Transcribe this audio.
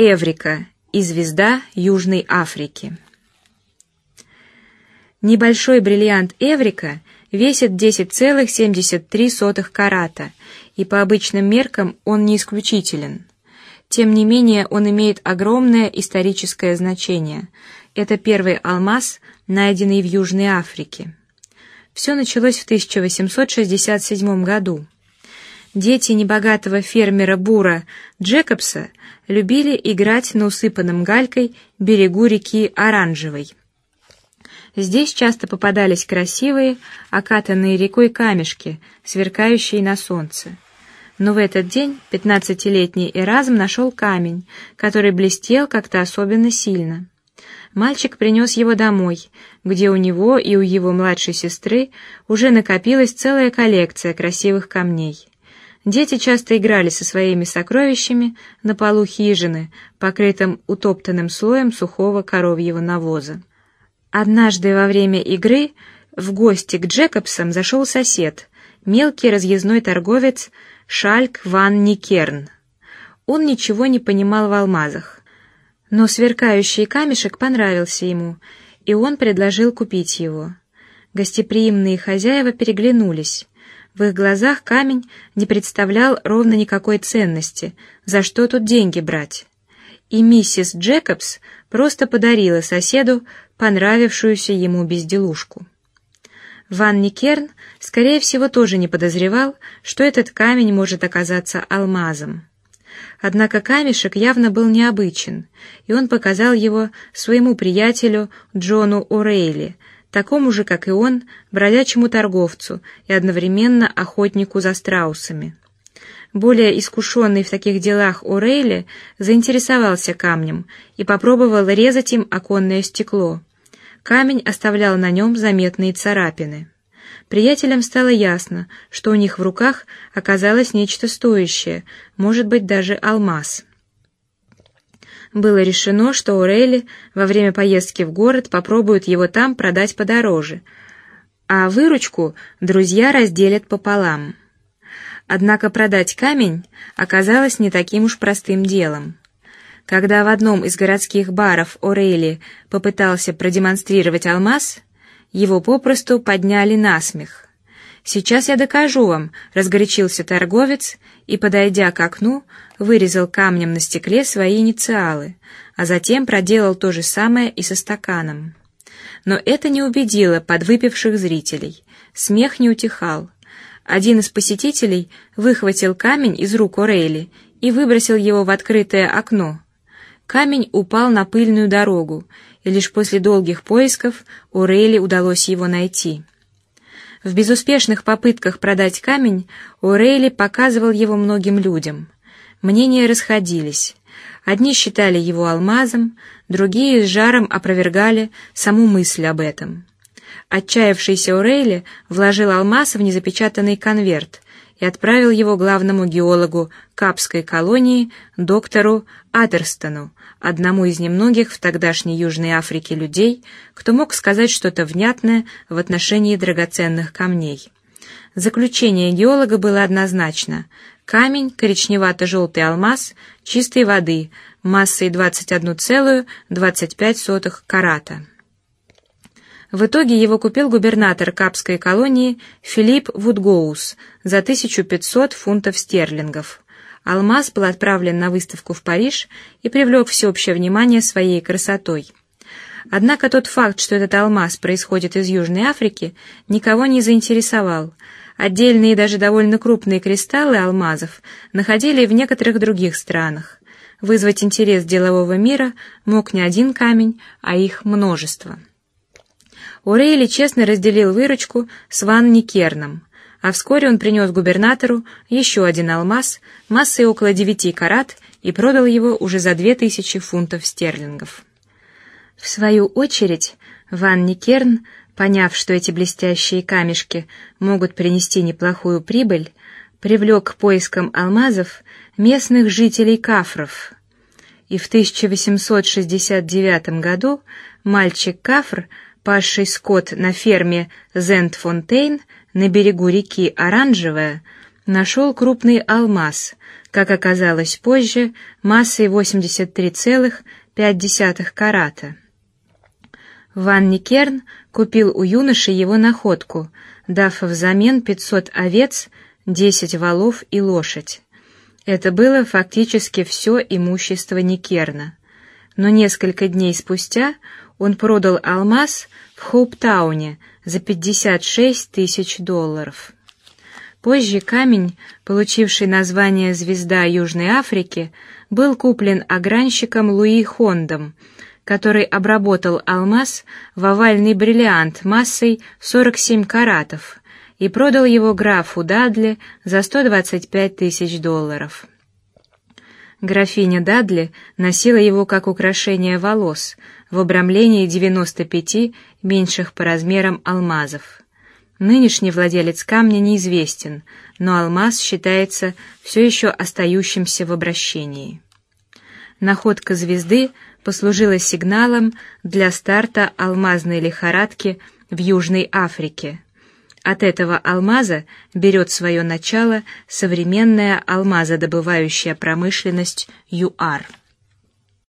Эврика и звезда Южной Африки. Небольшой бриллиант Эврика весит 10,73 карата, и по обычным меркам он не исключителен. Тем не менее, он имеет огромное историческое значение. Это первый алмаз, найденный в Южной Африке. Все началось в 1867 году. Дети небогатого фермера Бура Джекобса любили играть на усыпанном галькой берегу реки Оранжевой. Здесь часто попадались красивые, окатанные рекой камешки, сверкающие на солнце. Но в этот день пятнадцатилетний Эразм нашел камень, который блестел как-то особенно сильно. Мальчик принес его домой, где у него и у его младшей сестры уже накопилась целая коллекция красивых камней. Дети часто играли со своими сокровищами на полу хижины, покрытым утоптанным слоем сухого коровьего навоза. Однажды во время игры в гости к Джекобсам зашел сосед, мелкий разъездной торговец Шальк ван Никерн. Он ничего не понимал в алмазах, но сверкающий камешек понравился ему, и он предложил купить его. Гостеприимные хозяева переглянулись. В их глазах камень не представлял ровно никакой ценности, за что тут деньги брать. И миссис Джекобс просто подарила соседу понравившуюся ему безделушку. Ван Никерн, скорее всего, тоже не подозревал, что этот камень может оказаться алмазом. Однако камешек явно был необычен, и он показал его своему приятелю Джону О'Рейли, такому же, как и он, бродячему торговцу и одновременно охотнику за страусами. Более искушенный в таких делах Орейли заинтересовался камнем и попробовал резать им оконное стекло. Камень оставлял на нем заметные царапины. Приятелям стало ясно, что у них в руках оказалось нечто стоящее, может быть даже алмаз было решено, что Орели во время поездки в город попробуют его там продать подороже, а выручку друзья разделят пополам. Однако продать камень оказалось не таким уж простым делом. Когда в одном из городских баров Орели попытался продемонстрировать алмаз, его попросту подняли на смех. Сейчас я докажу вам, разгорячился торговец и, подойдя к окну, вырезал камнем на стекле свои инициалы, а затем проделал то же самое и со стаканом. Но это не убедило подвыпивших зрителей. Смех не утихал. Один из посетителей выхватил камень из рук Орейли и выбросил его в открытое окно. Камень упал на пыльную дорогу, и лишь после долгих поисков Орейли удалось его найти. В безуспешных попытках продать камень О'Рейли показывал его многим людям. Мнения расходились. Одни считали его алмазом, другие с жаром опровергали саму мысль об этом. Отчаявшийся О'Рейли вложил алмаз в незапечатанный конверт и отправил его главному геологу Капской колонии доктору Атерстону, одному из немногих в тогдашней Южной Африке людей, кто мог сказать что-то внятное в отношении драгоценных камней. Заключение геолога было однозначно: камень коричневато-желтый алмаз чистой воды массой 21,25 карата. В итоге его купил губернатор Капской колонии Филипп Вудгоус за 1500 фунтов стерлингов. Алмаз был отправлен на выставку в Париж и привлек всеобщее внимание своей красотой. Однако тот факт, что этот алмаз происходит из Южной Африки, никого не заинтересовал. Отдельные даже довольно крупные кристаллы алмазов находили в некоторых других странах. Вызвать интерес делового мира мог не один камень, а их множество. Орейли честно разделил выручку с Ван Никерном, а вскоре он принес губернатору еще один алмаз массой около девяти карат и продал его уже за две тысячи фунтов стерлингов. В свою очередь Ван Никерн, поняв, что эти блестящие камешки могут принести неплохую прибыль, привлек к поискам алмазов местных жителей Кафров. И в 1869 году мальчик Кафр, пасший скот на ферме Зентфонтейн, на берегу реки Оранжевая нашел крупный алмаз, как оказалось позже, массой 83,5 карата. Ван Никерн купил у юноши его находку, дав взамен 500 овец, 10 волов и лошадь. Это было фактически все имущество Никерна. Но несколько дней спустя он продал алмаз в Хоуптауне за 56 тысяч долларов. Позже камень, получивший название «Звезда Южной Африки», был куплен огранщиком Луи Хондом который обработал алмаз в овальный бриллиант массой 47 каратов и продал его графу Дадли за 125 тысяч долларов. Графиня Дадли носила его как украшение волос в обрамлении 95 меньших по размерам алмазов. Нынешний владелец камня неизвестен, но алмаз считается все еще остающимся в обращении. Находка звезды послужила сигналом для старта алмазной лихорадки в Южной Африке. От этого алмаза берет свое начало современная алмазодобывающая промышленность ЮАР.